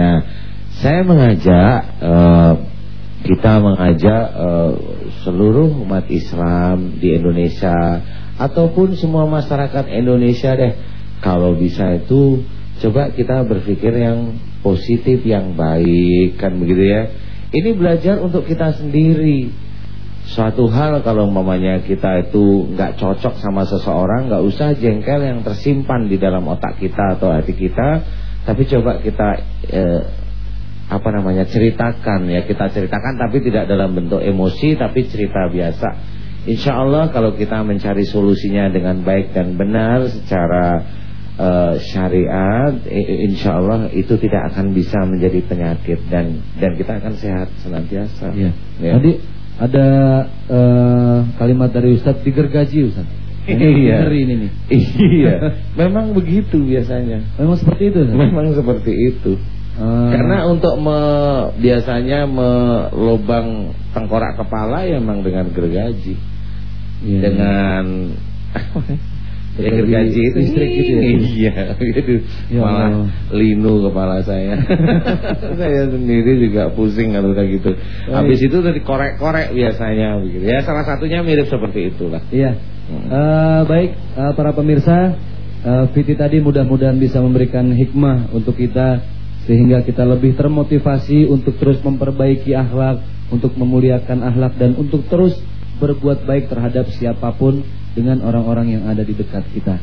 Nah, saya mengajak uh, kita mengajak uh, seluruh umat Islam di Indonesia ataupun semua masyarakat Indonesia deh kalau bisa itu coba kita berpikir yang positif yang baik kan begitu ya. Ini belajar untuk kita sendiri. Suatu hal kalau mamanya kita itu nggak cocok sama seseorang nggak usah jengkel yang tersimpan di dalam otak kita atau hati kita tapi coba kita eh, apa namanya ceritakan ya kita ceritakan tapi tidak dalam bentuk emosi tapi cerita biasa Insya Allah kalau kita mencari solusinya dengan baik dan benar secara uh, syariat Insya Allah itu tidak akan bisa menjadi penyakit dan dan kita akan sehat senantiasa ya. Ya. Tadi ada uh, kalimat dari Ustadz digergaji Ustadz Iya. ini nih. Iya. Memang begitu biasanya. Memang seperti itu. Memang seperti itu. Hmm. Karena untuk me, biasanya melobang tengkorak kepala ya memang dengan gergaji. Yeah. Dengan ya gergaji itu listrik gitu ya. Iya, itu ya malah linu kepala saya. saya sendiri juga pusing kalau udah gitu. Habis itu tadi korek-korek biasanya begitu. Ya salah satunya mirip seperti itulah. Iya. Uh, baik uh, para pemirsa, uh, tadi mudah-mudahan bisa memberikan hikmah untuk kita sehingga kita lebih termotivasi untuk terus memperbaiki akhlak, untuk memuliakan akhlak dan untuk terus berbuat baik terhadap siapa pun dengan orang-orang yang ada di dekat kita.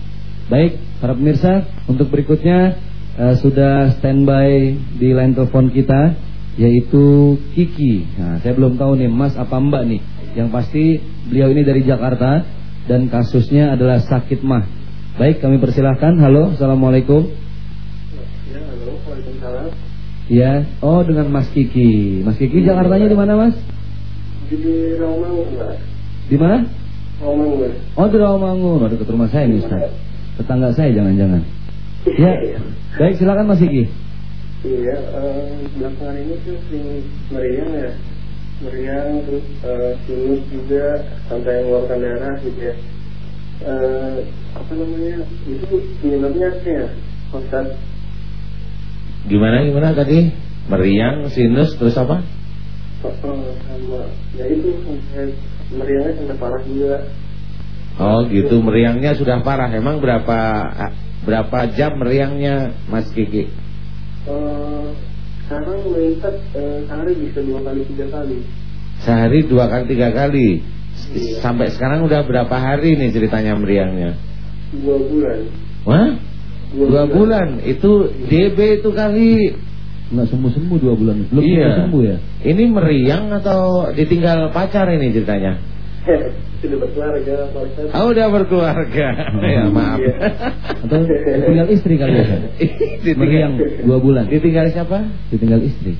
Baik, para pemirsa, untuk berikutnya uh, sudah standby di line telepon kita yaitu Kiki. Nah, saya belum tahu nih Mas apa Mbak nih. Yang pasti beliau ini dari Jakarta dan kasusnya adalah sakit mah. Baik, kami persilahkan. Halo, Assalamualaikum. Ya, oh dengan Mas Kiki. Mas Kiki Jakartanya di mana, Mas? Di Rawamangun, Mas. Di mana? Rawamangun. Oh, di Rawamangun. Waduh, dekat rumah saya nih, Ustaz. Tetangga saya jangan-jangan. Ya. Baik, silakan Mas Kiki. Iya, uh, belakangan ini tuh sering meriang ya. Meriang terus uh, juga sampai mengeluarkan darah gitu ya. Uh, apa namanya? Itu penyebabnya apa ya? Ustaz Gimana gimana tadi? Meriang, sinus, terus apa? Oh, sama. Ya itu meriangnya sudah parah juga. Oh gitu, meriangnya sudah parah. Emang berapa berapa jam meriangnya, Mas Kiki? Uh, sekarang meningkat uh, sehari bisa dua kali tiga kali. Sehari dua kali tiga kali. Iya. Sampai sekarang udah berapa hari nih ceritanya meriangnya? Dua bulan. Wah? Dua, bulan. Itu DB itu kali Nggak sembuh-sembuh dua bulan Belum iya. sembuh ya Ini meriang atau ditinggal pacar ini ceritanya Sudah berkeluarga Oh udah berkeluarga oh, Ya maaf iya. Atau ditinggal istri kali ya Meriang dua bulan Ditinggal siapa? Ditinggal istri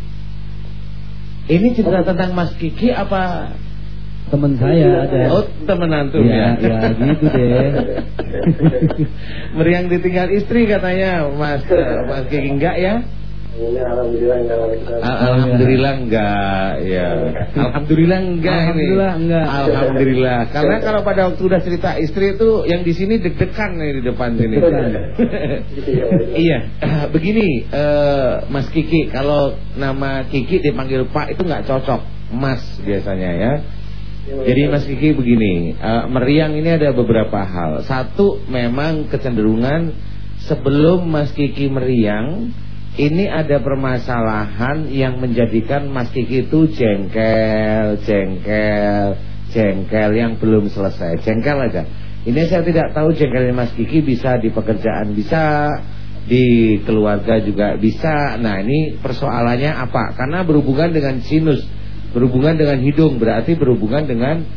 Ini cerita oh. tentang Mas Kiki apa teman saya ada. Oh, teman antum ya. Ya, ya gitu deh. Meriang ditinggal istri katanya, Mas Mas Kiki enggak ya? Alhamdulillah enggak. Alhamdulillah enggak ya. Alhamdulillah enggak Alhamdulillah ini. enggak. Alhamdulillah. Karena kalau pada waktu udah cerita istri itu yang di sini deg-degan nih di depan sini. iya. Begini uh, Mas Kiki, kalau nama Kiki dipanggil Pak itu enggak cocok. Mas biasanya ya. Jadi Mas Kiki begini, uh, meriang ini ada beberapa hal. Satu memang kecenderungan sebelum Mas Kiki meriang, ini ada permasalahan yang menjadikan Mas Kiki itu jengkel, jengkel, jengkel yang belum selesai. Jengkel aja. Ini saya tidak tahu jengkelnya Mas Kiki bisa di pekerjaan bisa, di keluarga juga bisa. Nah ini persoalannya apa? Karena berhubungan dengan sinus Berhubungan dengan hidung berarti berhubungan dengan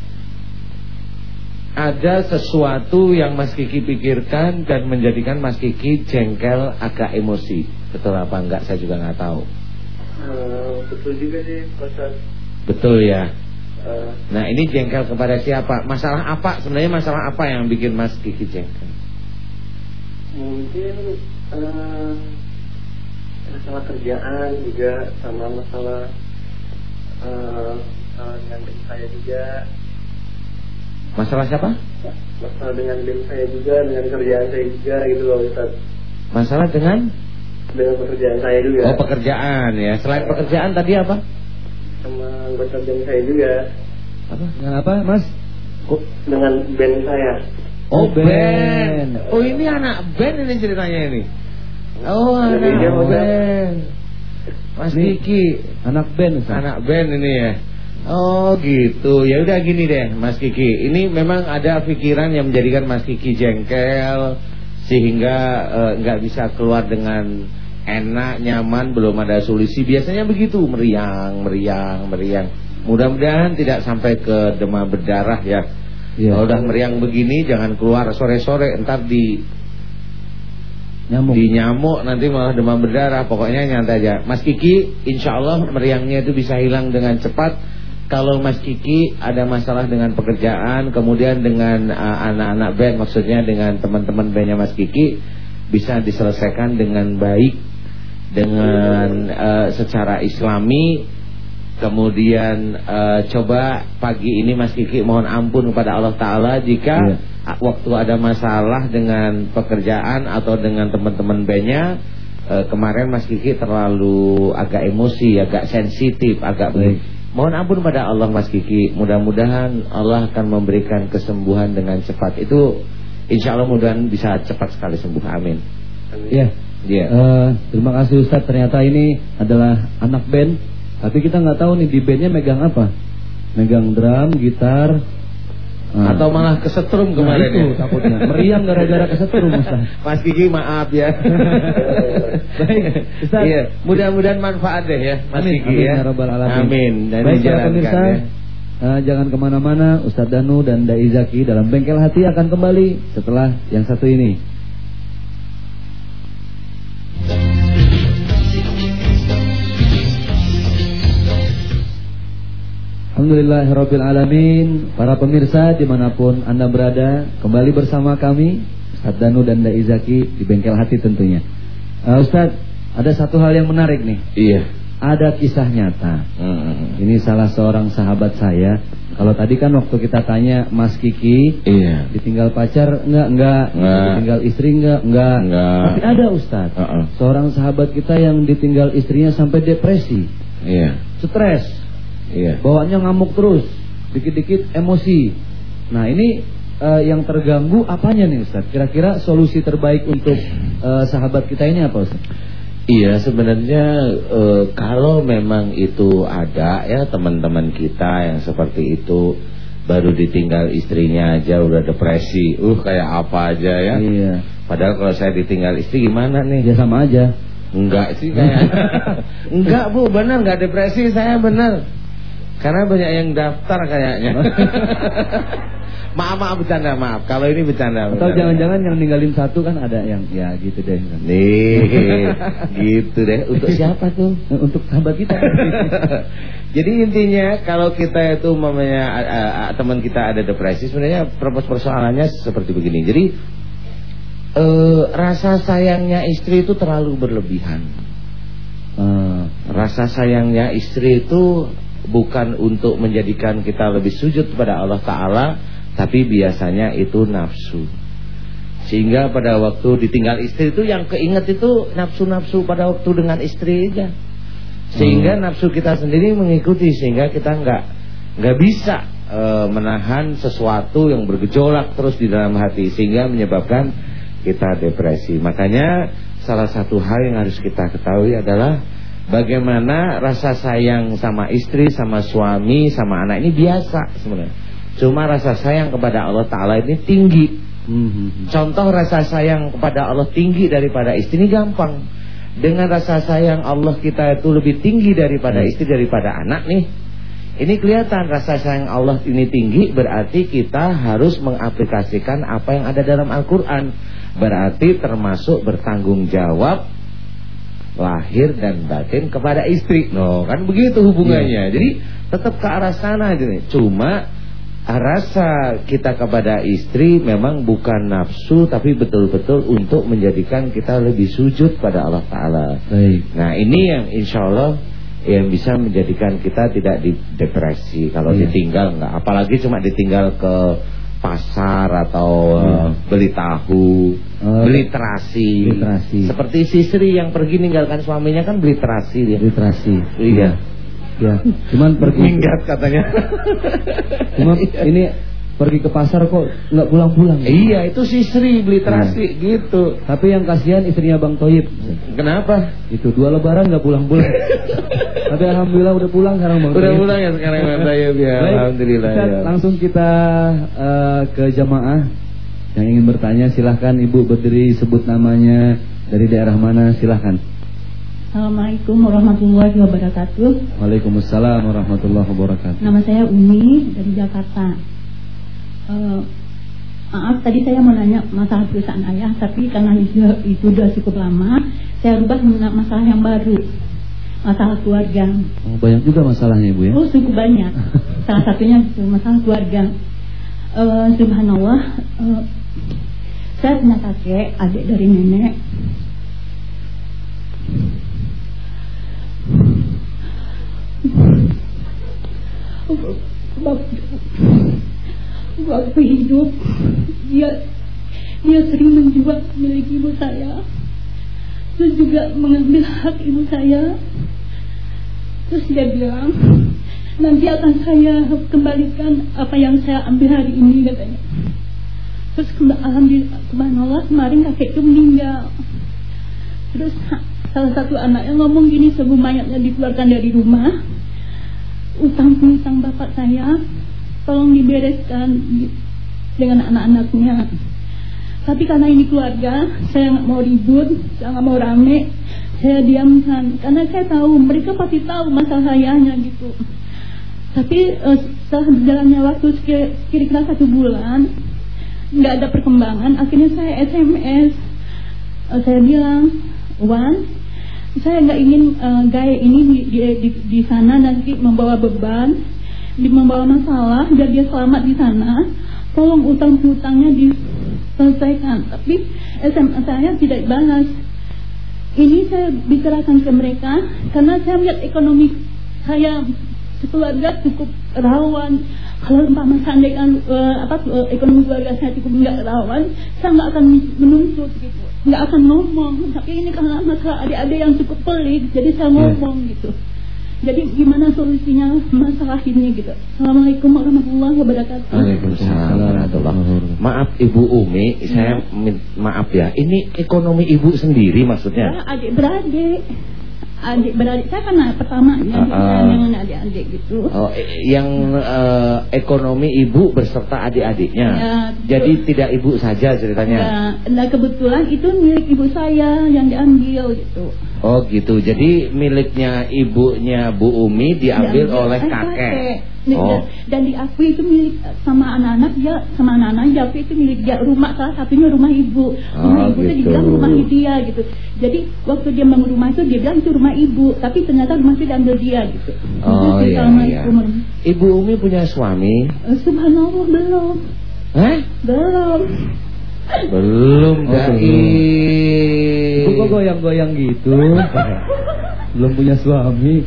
ada sesuatu yang Mas Kiki pikirkan dan menjadikan Mas Kiki jengkel agak emosi. Betul apa enggak saya juga nggak tahu. Uh, betul juga sih Ustaz. Betul ya. Uh, nah ini jengkel kepada siapa? Masalah apa? Sebenarnya masalah apa yang bikin Mas Kiki jengkel? Mungkin uh, masalah kerjaan juga sama masalah uh, dengan tim saya juga. Masalah siapa? Masalah dengan tim saya juga, dengan kerjaan saya juga gitu loh Ustaz. Masalah dengan? Dengan pekerjaan saya juga. Oh pekerjaan ya. Selain pekerjaan tadi apa? Sama anggota band saya juga. Apa? Dengan apa, Mas? Kok dengan band saya. Oh, Oh, band. Oh ini anak band ini ceritanya ini. Oh anak Jadi band. Mas Kiki, Anak band, Ustaz. anak band ini ya. Oh gitu. Ya udah gini deh, Mas Kiki. Ini memang ada pikiran yang menjadikan Mas Kiki jengkel sehingga eh, nggak bisa keluar dengan enak, nyaman, belum ada solusi. Biasanya begitu, meriang, meriang, meriang. Mudah-mudahan tidak sampai ke demam berdarah ya. Iya. Kalau udah meriang begini jangan keluar sore-sore entar di Nyamuk. di nyamuk nanti malah demam berdarah. Pokoknya nyantai aja. Mas Kiki insya Allah meriangnya itu bisa hilang dengan cepat. Kalau Mas Kiki ada masalah dengan pekerjaan, kemudian dengan uh, anak-anak band, maksudnya dengan teman-teman bandnya Mas Kiki bisa diselesaikan dengan baik, dengan uh, secara Islami. Kemudian uh, coba pagi ini Mas Kiki mohon ampun kepada Allah Taala jika Iya. a- waktu ada masalah dengan pekerjaan atau dengan teman-teman bandnya eh, kemarin Mas Kiki terlalu agak emosi, agak sensitif, agak Baik. Mohon ampun pada Allah Mas Kiki. Mudah-mudahan Allah akan memberikan kesembuhan dengan cepat. Itu insya Allah mudah bisa cepat sekali sembuh. Amin. Iya. Iya. Eh, terima kasih Ustaz. Ternyata ini adalah anak band. Tapi kita nggak tahu nih di bandnya megang apa. Megang drum, gitar. Nah, Atau malah kesetrum nah, kemarin itu ya. takutnya. Meriang gara-gara kesetrum Ustaz. Mas Kiki maaf ya. Baik, Ustaz. Iya, mudah-mudahan manfaat deh ya Mas Amin, Kiki amin, ya. ya Alamin. Amin. Dan Baik para dijalankan pemirsa, ya. eh, jangan ke mana-mana. Ustadz Danu dan Dai Zaki dalam bengkel hati akan kembali setelah yang satu ini. Alhamdulillahirabbil alamin. Para pemirsa di mana pun anda berada, kembali bersama kami Ustadz Danu dan Dai Zaki di bengkel hati tentunya. Eh, Ustadz, ada satu hal yang menarik nih. Iya. Ada kisah nyata. Hmm. Ini salah seorang sahabat saya. Kalau tadi kan waktu kita tanya Mas Kiki Iya. ditinggal pacar enggak enggak, Enggak. ditinggal istri enggak enggak. Enggak. Tapi ada Ustaz. Heeh. Seorang sahabat kita yang ditinggal istrinya sampai depresi, Iya. stres, Iya. bawaannya ngamuk terus, dikit-dikit emosi. Nah, ini eh, yang terganggu apanya nih Ustaz? Kira-kira solusi terbaik untuk eh, sahabat kita ini apa Ustaz? Iya sebenarnya eh, kalau memang itu ada ya teman-teman kita yang seperti itu baru ditinggal istrinya aja udah depresi, uh kayak apa aja ya. Iya. Padahal kalau saya ditinggal istri gimana nih? Ya sama aja. Enggak sih kayak Enggak bu benar enggak depresi saya benar Karena banyak yang daftar kayaknya Maaf maaf bercanda maaf Kalau ini bercanda Atau jangan-jangan yang ninggalin satu kan ada yang ya gitu deh. Nih gitu deh Untuk siapa tuh? Untuk sahabat kita. Jadi intinya kalau kita itu mamanya a- teman kita ada depresi sebenarnya pers- persoalannya seperti begini. Jadi eh, rasa sayangnya istri itu terlalu berlebihan. Eh, Rasa sayangnya istri itu bukan untuk menjadikan kita lebih sujud kepada Allah Ta'ala Tapi biasanya itu nafsu. Sehingga pada waktu ditinggal istri itu yang keinget itu nafsu-nafsu pada waktu dengan istri aja. Sehingga nafsu kita sendiri mengikuti Sehingga kita nggak nggak bisa eh, menahan sesuatu yang bergejolak terus di dalam hati Sehingga menyebabkan kita depresi. Makanya salah satu hal yang harus kita ketahui adalah Bagaimana rasa sayang sama istri, sama suami, sama anak ini biasa sebenarnya. Cuma rasa sayang kepada Allah Ta'ala ini tinggi. hmm, Contoh rasa sayang kepada Allah tinggi daripada istri ini gampang. Dengan rasa sayang Allah kita itu lebih tinggi daripada istri, daripada anak nih. Ini kelihatan rasa sayang Allah ini tinggi berarti kita harus mengaplikasikan apa yang ada dalam Al-Quran. Berarti termasuk bertanggung jawab lahir dan batin kepada istri. No, kan begitu hubungannya. Jadi tetap ke arah sana aja nih. Cuma rasa kita kepada istri memang bukan nafsu tapi betul-betul untuk menjadikan kita lebih sujud pada Allah taala. Baik. Nah, ini yang insya Allah yang bisa menjadikan kita tidak di depresi kalau Iya. ditinggal nggak apalagi cuma ditinggal ke pasar atau uh, beli tahu, Oh, beli terasi. beli terasi. Seperti si Sri yang pergi ninggalkan suaminya kan beli terasi dia. Literasi. Iya. Ya, cuman pergi Minggat katanya. cuma ini pergi ke pasar kok nggak pulang-pulang. iya, itu si Sri beli terasi gitu. Tapi yang kasihan istrinya Bang Toyib. Kenapa? Itu dua lebaran nggak pulang-pulang. Tapi alhamdulillah udah pulang sekarang Bang Udah Toyib. pulang ya sekarang Bang Tayyib ya. Baik, Alhamdulillah ya. Langsung kita eh, ke jamaah yang ingin bertanya silahkan Ibu berdiri sebut namanya dari daerah mana silahkan. Assalamualaikum warahmatullahi wabarakatuh. Waalaikumsalam warahmatullahi wabarakatuh. Nama saya Umi dari Jakarta. Eh, maaf tadi saya mau nanya masalah perusahaan ayah, tapi karena itu, itu sudah cukup lama, saya rubah mengenai masalah yang baru, masalah keluarga. Oh, banyak juga masalahnya Ibu ya. Oh cukup banyak. Salah satunya itu masalah keluarga. Eh, subhanallah, eh, saya punya kakek, adik dari nenek. Waktu, waktu hidup. Dia dia sering menjual milik ibu saya. Terus juga mengambil hak ibu saya. Terus dia bilang, nanti akan saya kembalikan apa yang saya ambil hari ini katanya. Terus alhamdulillah subhanallah kemarin kakek itu meninggal. Terus salah satu anaknya ngomong gini sebelum mayatnya dikeluarkan dari rumah, utang piutang bapak saya tolong dibereskan di- dengan anak-anaknya. Tapi karena ini keluarga, saya nggak mau ribut, saya nggak mau rame, saya diamkan. Karena saya tahu mereka pasti tahu masalah ayahnya gitu. Tapi eh, setelah berjalannya waktu kira-kira satu bulan, nggak ada perkembangan. Akhirnya saya SMS, Eh, saya bilang, Wan, saya nggak ingin eh, gaya ini di, di, di, di sana nanti membawa beban, membawa masalah, biar dia selamat di sana. Tolong utang piutangnya diselesaikan. Tapi SMS saya tidak balas. Ini saya bicarakan ke mereka karena saya melihat ekonomi saya keluarga cukup rawan. Kalau umpama seandainya eh, apa eh, ekonomi keluarga saya cukup nggak rawan, saya nggak akan menuntut gitu, nggak akan ngomong. Tapi ini karena masalah adik-adik yang cukup pelik, jadi saya ngomong gitu. Jadi gimana solusinya masalah ini gitu? Assalamualaikum warahmatullahi wabarakatuh. Waalaikumsalam warahmatullahi wabarakatuh. Maaf Ibu Umi, saya min- maaf ya. Ini ekonomi Ibu sendiri maksudnya? Ya, adik beradik, adik beradik saya kan pertamanya, Ah, jadi ah. saya dengan adik-adik gitu. Oh, yang eh, ekonomi Ibu beserta adik-adiknya. Ya, Jadi tidak Ibu saja ceritanya. Nah, nah kebetulan itu milik ibu saya yang diambil gitu. Oh gitu. Jadi miliknya ibunya Bu Umi diambil Diambil oleh eh, kakek. Dan- Oh. Dan diakui itu milik sama anak-anak dia sama anak-anak diakui itu milik dia rumah salah satunya rumah ibu. Oh, Rumah ibu itu gitu. dibilang rumah dia gitu. Jadi waktu dia bangun rumah itu dia bilang itu rumah ibu, tapi ternyata rumah itu diambil dia gitu. Oh Itu iya iya. Ibu Umi punya suami? Eh, Subhanallah belum, Hah? belum. Belum Oh, Dai. Ibu kok goyang-goyang gitu? Belum punya suami.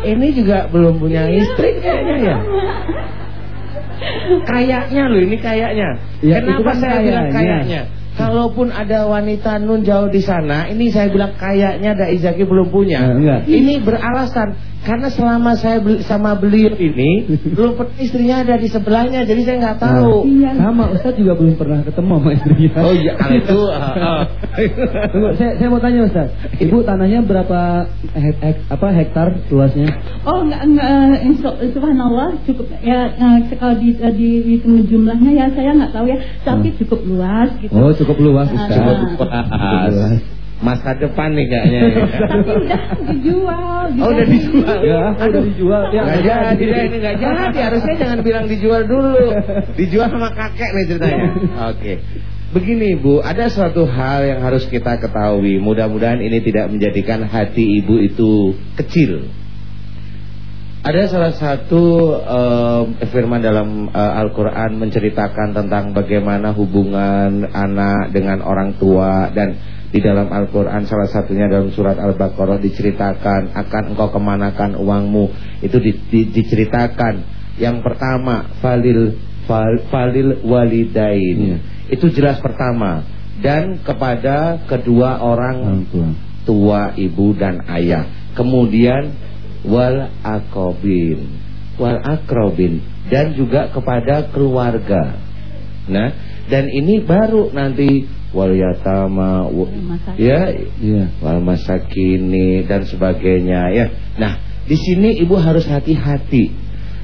Ini juga belum punya istri kayaknya ya. Kayaknya loh ini kayaknya. Ya, Kenapa kan saya bilang kayaknya. Kalaupun ada wanita nun jauh di sana, ini saya bilang kayaknya Dai Zaki belum punya. Enggak. Ini beralasan karena selama saya beli, sama beliau ini belum pernah istrinya ada di sebelahnya, jadi saya nggak tahu. Iya. Sama Ustaz juga belum pernah ketemu sama istrinya. Oh iya, kalau itu ah, ah. Tunggu, saya, saya mau tanya Ustaz. Ibu tanahnya berapa hek, hek- apa hektar luasnya? Oh enggak enggak insya- subhanallah cukup ya eh, kalau di di dihitung jumlahnya ya saya nggak tahu ya tapi cukup luas gitu. Oh, cukup luas Ustaz. Cukup Pas. Masa depan nih kayaknya. ya. tapi udah dijual. Oh, udah dijual. Ya, udah dijual. Ya, Nggak nggak jadi, jadi. ini nggak jadi. Harusnya jangan bilang dijual dulu. Dijual sama kakek nih ceritanya. Oke. Begini Bu, ada suatu hal yang harus kita ketahui. Mudah-mudahan ini tidak menjadikan hati ibu itu kecil. Ada salah satu em, firman dalam eh, Al-Quran menceritakan tentang bagaimana hubungan anak dengan orang tua dan di dalam Al-Quran salah satunya dalam surat Al-Baqarah diceritakan akan engkau kemanakan uangmu itu di- di- diceritakan yang pertama falil fal- falil walidain. Iya. Itu jelas pertama dan kepada kedua orang tua. tua ibu dan ayah. Kemudian wal akrobin, wal akrobin dan juga kepada keluarga. Nah, dan ini baru nanti wal yatama, ya, Iya. wal masakini dan sebagainya ya. Nah, di sini ibu harus hati-hati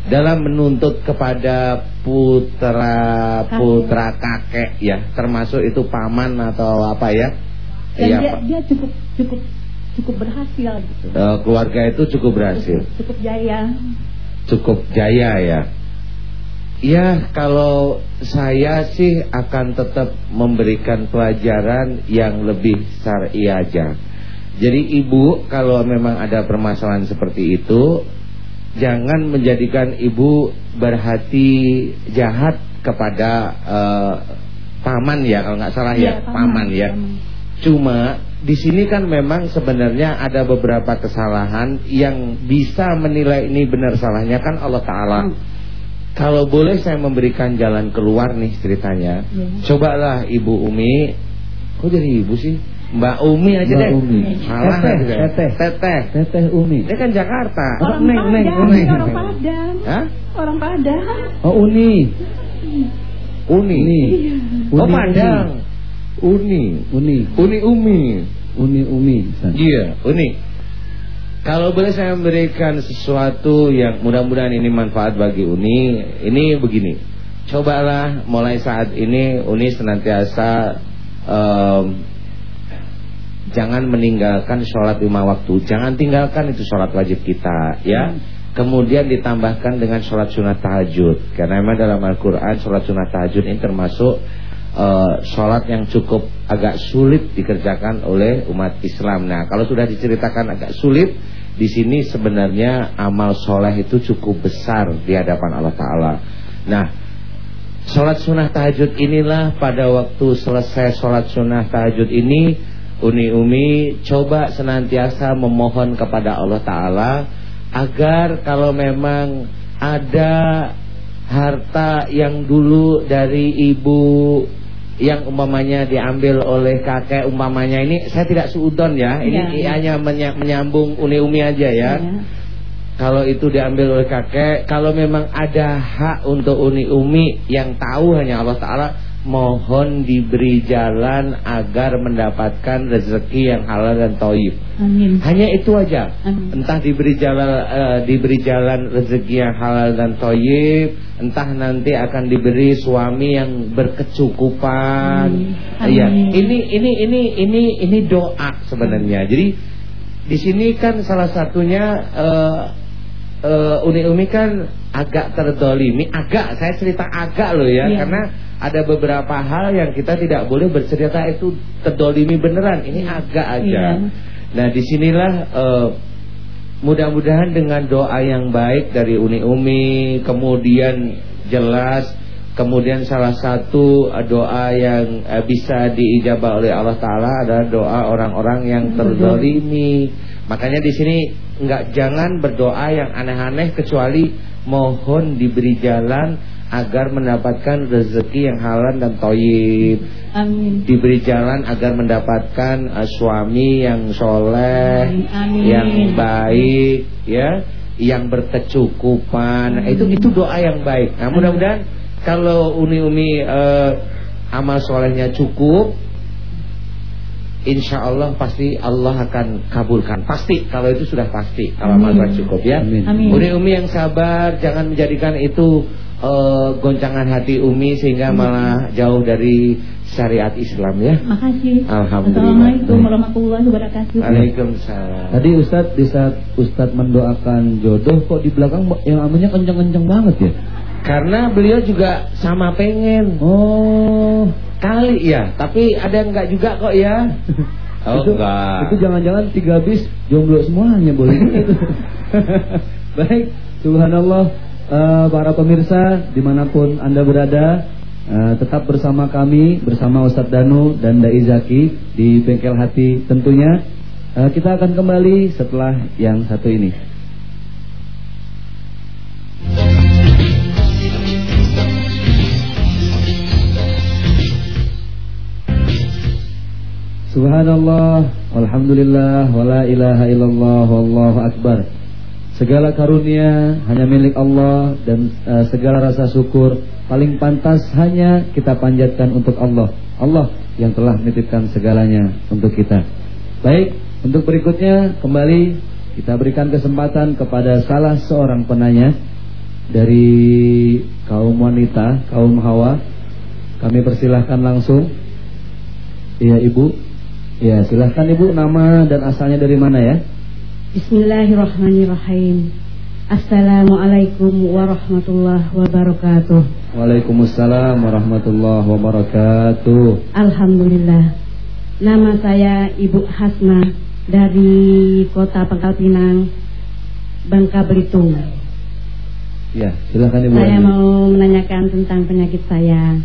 dalam menuntut kepada putra Kakek. putra kakek ya, termasuk itu paman atau apa ya? Dan Iya, dia, dia cukup cukup cukup berhasil gitu. Eh, keluarga itu cukup berhasil, Cukup, cukup jaya. cukup jaya ya. Ya, kalau saya sih akan tetap memberikan pelajaran yang lebih syar'i aja. Jadi ibu kalau memang ada permasalahan seperti itu, jangan menjadikan ibu berhati jahat kepada eh, paman ya kalau nggak salah ya, Iya, paman, ya. paman. Cuma di sini kan memang sebenarnya ada beberapa kesalahan yang bisa menilai ini benar salahnya kan Allah Taala. Hmm. Kalau boleh saya memberikan jalan keluar nih ceritanya. Iya. Cobalah Ibu Umi. Kok jadi Ibu sih? Mbak Umi aja Mbak deh. Umi. Salah Teteh, aja teteh. Teteh. Teteh Umi. Ini kan Jakarta. Orang Neng, Padang, neng. orang Padang. Hah? Orang Padang. Oh Uni. Uni. Uni. Oh Padang. Uni. Uni. Uni Umi. Uni Umi. Iya, Uni. Kalau boleh saya memberikan sesuatu yang mudah-mudahan ini manfaat bagi Uni, ini begini. Cobalah mulai saat ini Uni senantiasa em, jangan meninggalkan sholat lima waktu, jangan tinggalkan itu sholat wajib kita, ya. Kemudian ditambahkan dengan sholat sunat tahajud, karena memang dalam Al-Quran sholat sunat tahajud ini termasuk eh, sholat yang cukup agak sulit dikerjakan oleh umat Islam. Nah, kalau sudah diceritakan agak sulit, di sini sebenarnya amal soleh itu cukup besar di hadapan Allah Taala. Nah, sholat sunnah tahajud inilah pada waktu selesai sholat sunnah tahajud ini, Uni Umi coba senantiasa memohon kepada Allah Taala agar kalau memang ada harta yang dulu dari ibu yang umpamanya diambil oleh kakek umpamanya ini saya tidak suudon ya ini Ya. hanya menya- menyambung uni-umi aja ya Iya. kalau itu diambil oleh kakek kalau memang ada hak untuk uni-umi yang tahu hanya Allah Ta'ala mohon diberi jalan agar mendapatkan rezeki yang halal dan toib Amin. hanya itu aja Amin. entah diberi jalan eh, diberi jalan rezeki yang halal dan toyib entah nanti akan diberi suami yang berkecukupan Amin. Iya, Amin. ini ini ini ini ini doa sebenarnya jadi di sini kan salah satunya eh, eh, uni-umi kan agak terdolimi agak saya cerita agak loh ya Iya. karena ada beberapa hal yang kita tidak boleh bercerita itu terdolimi beneran ini agak aja Iya. Nah di sinilah eh, mudah-mudahan dengan doa yang baik dari Uni Umi, kemudian jelas, kemudian salah satu eh, doa yang eh, bisa diijabah oleh Allah Taala adalah doa orang-orang yang terdolimi. Makanya di sini nggak jangan berdoa yang aneh-aneh kecuali mohon diberi jalan agar mendapatkan rezeki yang halal dan toyib Amin. diberi jalan agar mendapatkan uh, suami yang soleh, Amin, amin. yang baik, ya, yang berkecukupan. Nah, itu itu doa yang baik. Nah, mudah-mudahan kalau umi-umi uh, amal solehnya cukup, insya Allah pasti Allah akan kabulkan. Pasti kalau itu sudah pasti kalau amal Amin. cukup ya. Amin. Amin. Umi-umi yang sabar, jangan menjadikan itu eh, goncangan hati umi sehingga malah jauh dari syariat Islam ya. Makasih. Alhamdulillah. Assalamualaikum warahmatullahi wabarakatuh. Waalaikumsalam. Tadi Ustadz di saat Ustadz mendoakan jodoh kok di belakang yang aminnya kenceng-kenceng banget ya? Karena beliau juga sama pengen Oh, kali ya, tapi ada enggak juga kok ya. Oh itu, enggak. Itu jangan-jangan tiga bis jomblo semuanya boleh gitu. Baik, subhanallah Eh, para pemirsa di mana pun anda berada Uh, tetap bersama kami, bersama Ustadz Danu dan Dai Zaki di Bengkel Hati tentunya. Uh, kita akan kembali setelah yang satu ini. Subhanallah, Alhamdulillah wala ilaha illallah, wallahu akbar. Segala karunia hanya milik Allah dan uh, segala rasa syukur paling pantas hanya kita panjatkan untuk Allah. Allah yang telah menitipkan segalanya untuk kita. Baik, untuk berikutnya kembali kita berikan kesempatan kepada salah seorang penanya dari kaum wanita, kaum hawa. Kami persilahkan langsung. Iya Ibu. Ya silahkan Ibu nama dan asalnya dari mana ya? Bismillahirrahmanirrahim. Assalamualaikum warahmatullahi wabarakatuh. Waalaikumsalam warahmatullahi wabarakatuh. Alhamdulillah. Nama saya Ibu Hasna dari Kota Pangkal Pinang, Bangka Belitung. Ya, silakan Ibu. Saya mau menanyakan tentang penyakit saya.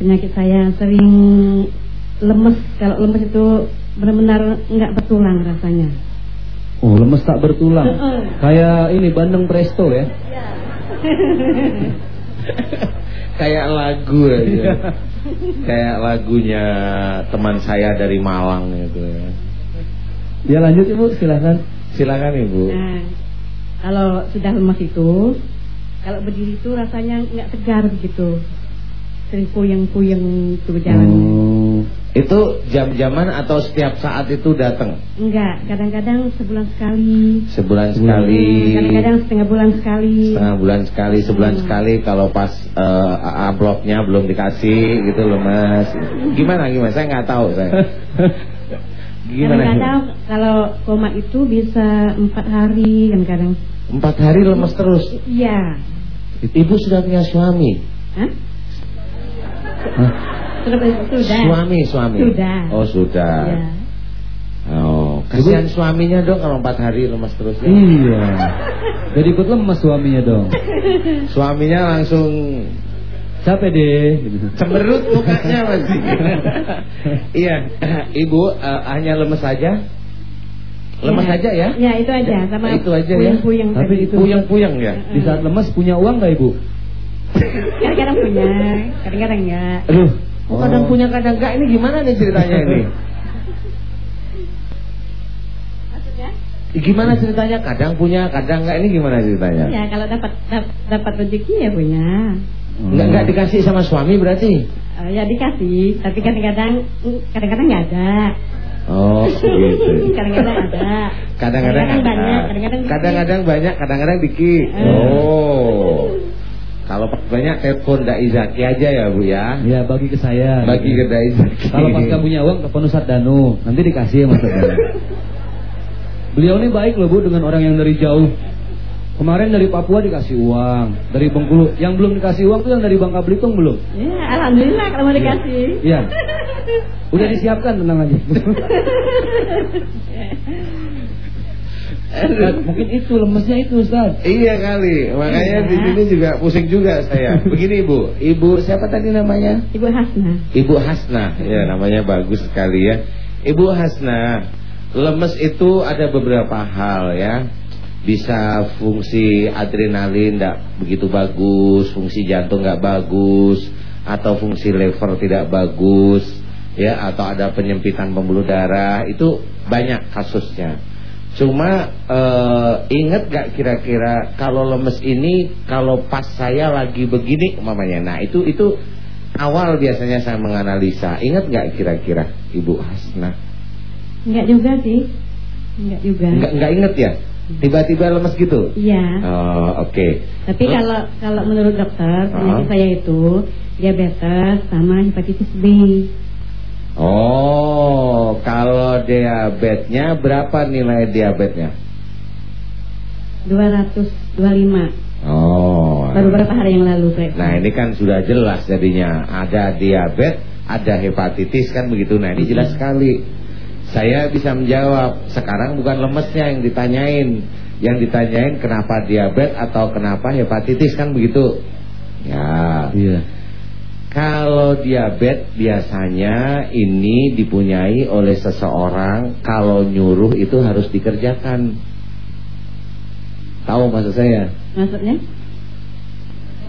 Penyakit saya sering lemes. Kalau lemes itu benar-benar nggak bertulang rasanya. Oh, lemes tak bertulang. Kayak ini Bandeng Presto ya. Kayak lagu aja. Kayak lagunya teman saya dari Malang itu ya. Ya lanjut Ibu, silakan. Silakan Ibu. Nah, kalau sudah lemas itu, kalau berdiri itu rasanya nggak tegar begitu. Sering puyeng-puyeng itu jalan. Oh. Itu jam-jaman atau setiap saat itu datang? Enggak, kadang-kadang sebulan sekali. Sebulan sekali. Hmm, Kadang-kadang setengah bulan sekali. Setengah bulan sekali, sebulan Hmm. sekali kalau pas uh, amplopnya belum dikasih gitu loh Mas. Gimana gimana? Saya nggak tahu saya. Gimana? Kadang-kadang kalau koma itu bisa empat hari kadang-kadang. Empat hari lemes terus. Iya. Ibu sudah punya suami? Hah? Hah? Sudah, sudah. Suami, suami. Sudah. Oh sudah. Iya. Oh, kasihan suaminya dong kalau empat hari lemes terus ya. Iya. Jadi ikut lemas suaminya dong. Suaminya langsung Capek deh. cemberut mukanya masih. iya, ibu eh, hanya lemes saja. Lemes Iya. aja ya? Ya itu aja sama Itu aja ya? puyeng-puyeng Tapi tadi. itu Puyeng-puyeng ya. Di saat lemas punya uang nggak Ibu? Kadang-kadang punya, kadang-kadang enggak. Aduh. Oh, kadang punya kadang enggak ini gimana nih ceritanya ini? Maksudnya? Gimana ceritanya? Kadang punya, kadang enggak ini gimana ceritanya? Ya kalau dapat dap- dapat rezeki ya punya. Enggak enggak dikasih sama suami berarti? Eh, ya dikasih, tapi kadang-kadang kadang-kadang nggak ada. Oh, gitu. Kadang-kadang ada. Kadang-kadang ada. banyak, kadang-kadang dikit. Kadang-kadang banyak, kadang-kadang dikit. Eh. Oh. Kalau banyak telepon Dai Zaki aja ya, Bu ya. Ya bagi ke saya. Bagi ke Dai Zaki. Kalau pas nggak punya uang telepon Ustaz Danu, nanti dikasih ya Mas Danu. Beliau ini baik loh Bu dengan orang yang dari jauh. Kemarin dari Papua dikasih uang, dari Bengkulu. Yang belum dikasih uang tuh yang dari Bangka Belitung belum? Ya, alhamdulillah kalau mau dikasih. Iya. Udah disiapkan tenang aja. Mungkin itu lemesnya itu Ustaz. Iya kali, makanya Iya. di sini juga pusing juga saya. Begini Ibu, Ibu siapa tadi namanya? Ibu Hasna. Ibu Hasna, ya namanya bagus sekali ya. Ibu Hasna, lemes itu ada beberapa hal ya. Bisa fungsi adrenalin tidak begitu bagus, fungsi jantung nggak bagus, atau fungsi lever tidak bagus, ya, atau ada penyempitan pembuluh darah, itu banyak kasusnya. Cuma eh, ingat gak kira-kira kalau lemes ini kalau pas saya lagi begini umpamanya. Nah, itu itu awal biasanya saya menganalisa. Ingat gak kira-kira Ibu Hasna? Enggak juga sih. Enggak juga. Enggak enggak inget ya? Tiba-tiba lemes gitu. Iya. Oh, oke. Tapi kalau kalau menurut dokter penyakit Ah. saya itu diabetes sama hepatitis B. Oh, kalau diabetesnya berapa nilai diabetesnya? 225. Oh. Baru beberapa hari yang lalu saya. Nah ini kan sudah jelas jadinya Ada diabetes, ada hepatitis kan begitu Nah ini jelas sekali Saya bisa menjawab Sekarang bukan lemesnya yang ditanyain Yang ditanyain kenapa diabetes atau kenapa hepatitis kan begitu Ya Iya. Kalau diabetes biasanya ini dipunyai oleh seseorang Kalau nyuruh itu harus dikerjakan Tahu maksud saya? Maksudnya?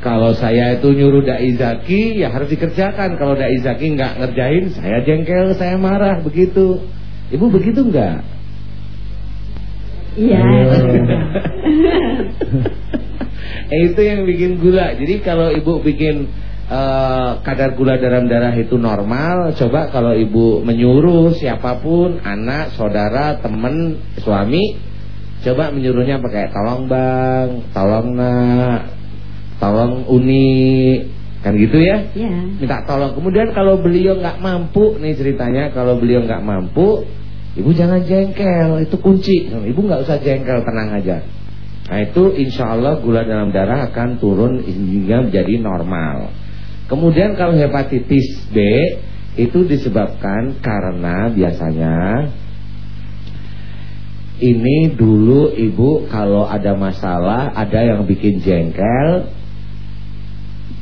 Kalau saya itu nyuruh dai zaki ya harus dikerjakan. Kalau dai zaki nggak ngerjain, saya jengkel, saya marah begitu. Ibu begitu nggak? Iya. eh, itu yang bikin gula. Jadi kalau ibu bikin uh, kadar gula dalam darah itu normal, coba kalau ibu menyuruh siapa pun, anak, saudara, teman, suami, coba menyuruhnya pakai tolong bang, tolong nak, tolong uni kan gitu ya? Ya. minta tolong. Kemudian kalau beliau nggak mampu nih ceritanya kalau beliau nggak mampu ibu jangan jengkel. Itu kunci. Ibu nggak usah jengkel tenang aja. Nah itu insya Allah gula dalam darah akan turun hingga menjadi normal kemudian kalau hepatitis B itu disebabkan karena biasanya ini dulu ibu kalau ada masalah ada yang bikin jengkel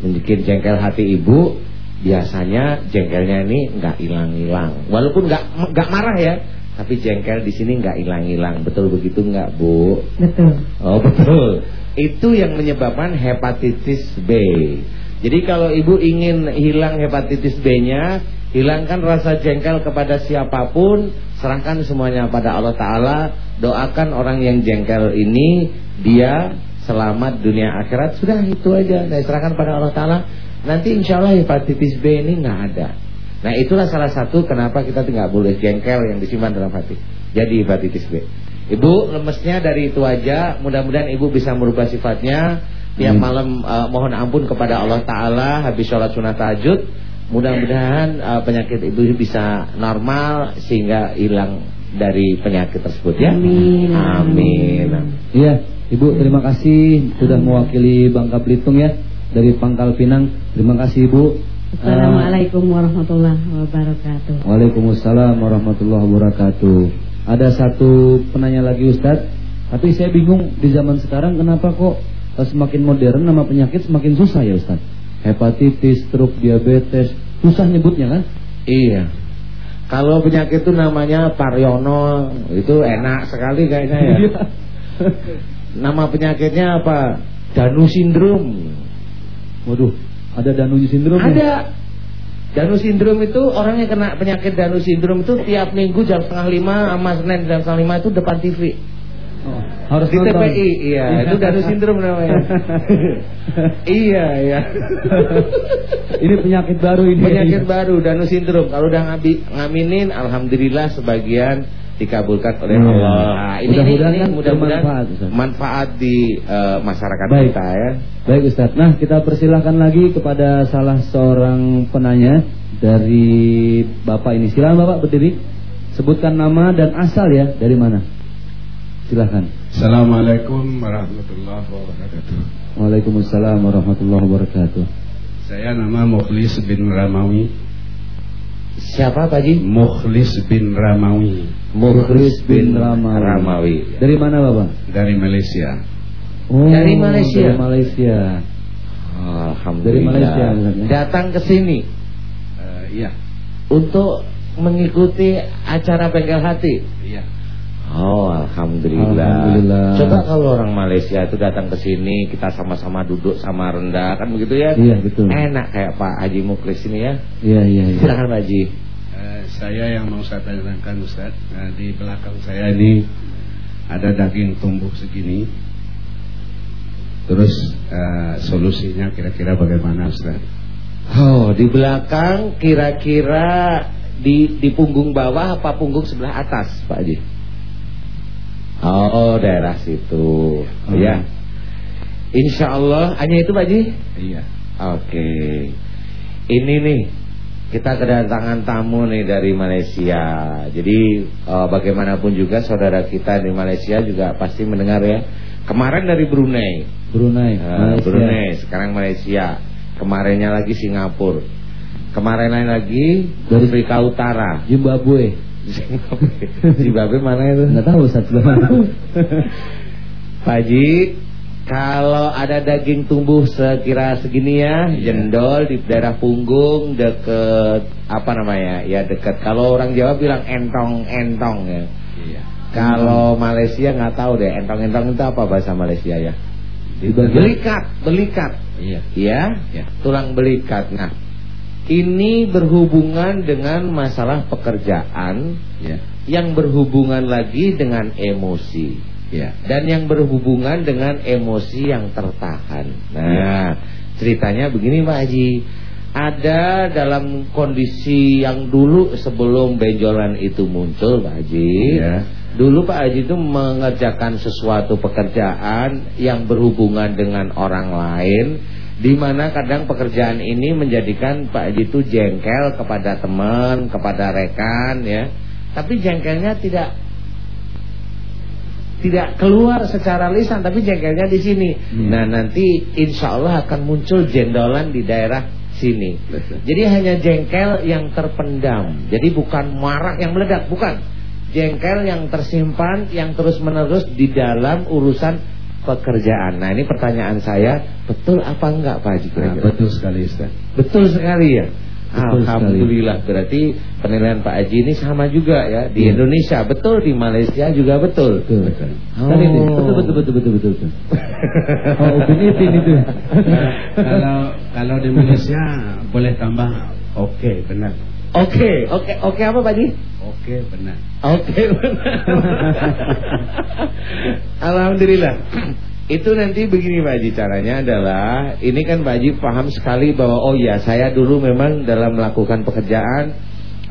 bikin jengkel hati ibu biasanya jengkelnya ini nggak hilang-hilang. Walaupun nggak nggak marah ya tapi jengkel di sini nggak hilang-hilang. Betul begitu nggak bu? Betul. Oh betul. Itu yang menyebabkan hepatitis B jadi kalau ibu ingin hilang hepatitis B-nya hilangkan rasa jengkel kepada siapa pun serahkan semuanya pada Allah Taala. Doakan orang yang jengkel ini dia selamat dunia akhirat. Sudah itu aja. Nah, serahkan pada Allah Taala. Nanti insya Allah hepatitis B ini nggak ada. Nah itulah salah satu kenapa kita tidak boleh jengkel yang disimpan dalam hati. Jadi hepatitis B. Ibu lemesnya dari itu aja. Mudah-mudahan ibu bisa merubah sifatnya tiap hmm. malam uh, mohon ampun kepada Allah Taala habis sholat sunat tahajud mudah-mudahan uh, penyakit ibu bisa normal sehingga hilang dari penyakit tersebut ya. Amin. Amin. Iya, Ibu terima kasih sudah mewakili Bangka Belitung ya dari Pangkal Pinang. Terima kasih Ibu. Assalamualaikum warahmatullahi wabarakatuh. Waalaikumsalam warahmatullahi wabarakatuh. Ada satu penanya lagi Ustadz, tapi saya bingung di zaman sekarang kenapa kok semakin modern nama penyakit semakin susah ya Ustadz? Hepatitis, stroke, diabetes, susah nyebutnya kan? Iya. Kalau penyakit itu namanya Pariono, itu enak sekali kayaknya ya. Iya. Nama penyakitnya apa? Danu sindrom. Waduh, ada Danu sindrom? Ada. Ya? Danu sindrom itu orang yang kena penyakit Danu sindrom itu tiap minggu jam setengah lima sama Senin jam setengah lima itu depan TV. Oh, harus di nonton. TPI, iya, itu Danu sindrom namanya. iya, iya. ini penyakit baru ini. Penyakit baru Danu sindrom. Kalau udah ngaminin, alhamdulillah sebagian dikabulkan oleh hmm. Allah. Nah, ini mudah-mudahan kan mudah-mudahan manfaat, manfaat di uh, masyarakat Baik. kita ya. Baik Ustaz. Nah, kita persilahkan lagi kepada salah seorang penanya dari Bapak ini. Silakan Bapak berdiri. Sebutkan nama dan asal ya, dari mana? Silahkan Assalamualaikum warahmatullahi wabarakatuh Waalaikumsalam warahmatullahi wabarakatuh Saya nama Mukhlis bin Ramawi Siapa Pak? Mukhlis bin Ramawi. Mukhlis bin Ramawi. Ramawi. Dari mana Bapak? Dari Malaysia. Oh, dari Malaysia. Dari Malaysia. Alhamdulillah. Dari Malaysia. Datang ke sini. Uh, iya. Untuk mengikuti acara bengkel hati. Iya. Oh, alhamdulillah. alhamdulillah. Coba kalau orang Malaysia itu datang ke sini, kita sama-sama duduk sama rendah, kan begitu ya? Iya, betul. Enak kayak Pak Haji Muklis ini ya. Iya, iya, iya. Silakan Pak Haji. Uh, saya yang mau saya tanyakan Ustaz, nah, di belakang saya ini ada daging tumbuh segini. Terus uh, solusinya kira-kira bagaimana Ustaz? Oh, di belakang kira-kira di di punggung bawah apa punggung sebelah atas, Pak Haji? Oh, daerah situ. Hmm. Ya. Insya Allah hanya itu Pak Ji? Iya. Oke. Ini nih kita kedatangan tamu nih dari Malaysia. Jadi uh, bagaimanapun juga saudara kita di Malaysia juga pasti mendengar ya. Kemarin dari Brunei. Brunei. Uh, Brunei. Sekarang Malaysia. Kemarinnya lagi Singapura. Kemarin lagi dari Afrika Utara. Zimbabwe. Zimbabwe mana itu? Enggak tahu satu mana. Pak Haji, kalau ada daging tumbuh sekira segini ya, iya. jendol di daerah punggung deket apa namanya? Ya deket. Kalau orang Jawa bilang entong-entong ya. Iya. Kalau Malaysia nggak tahu deh, entong-entong itu apa bahasa Malaysia ya? Belikat, belikat. Iya. Ya, Ya. tulang belikat. Nah, ini berhubungan dengan masalah pekerjaan Ya. yang berhubungan lagi dengan emosi. Ya. dan yang berhubungan dengan emosi yang tertahan. Nah, ceritanya begini Pak Haji. Ada dalam kondisi yang dulu sebelum benjolan itu muncul Pak Haji. Ya. Dulu Pak Haji itu mengerjakan sesuatu pekerjaan yang berhubungan dengan orang lain di mana kadang pekerjaan ini menjadikan Pak Haji itu jengkel kepada teman, kepada rekan ya. Tapi jengkelnya tidak tidak keluar secara lisan tapi jengkelnya di sini. Hmm. Nah, nanti insya Allah akan muncul jendolan di daerah sini. Betul. Jadi hanya jengkel yang terpendam. Jadi bukan marah yang meledak, bukan. Jengkel yang tersimpan yang terus-menerus di dalam urusan pekerjaan. Nah, ini pertanyaan saya, betul apa enggak Pak Haji Nah, betul sekali Ustaz. Betul sekali ya. Betul sekali. Alhamdulillah berarti penilaian Pak Haji ini sama juga ya di Iya. Indonesia betul di Malaysia juga betul. Betul. Oh. Tadi nih, betul betul betul betul betul. betul. Oh, Upin Ipin itu. kalau kalau di Malaysia boleh tambah oke benar. Oke, oke, oke apa Pak Haji? Oke benar. Oke benar. Alhamdulillah. Itu nanti begini Pak Haji caranya adalah ini kan Pak Haji paham sekali bahwa oh ya saya dulu memang dalam melakukan pekerjaan